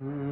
Mm.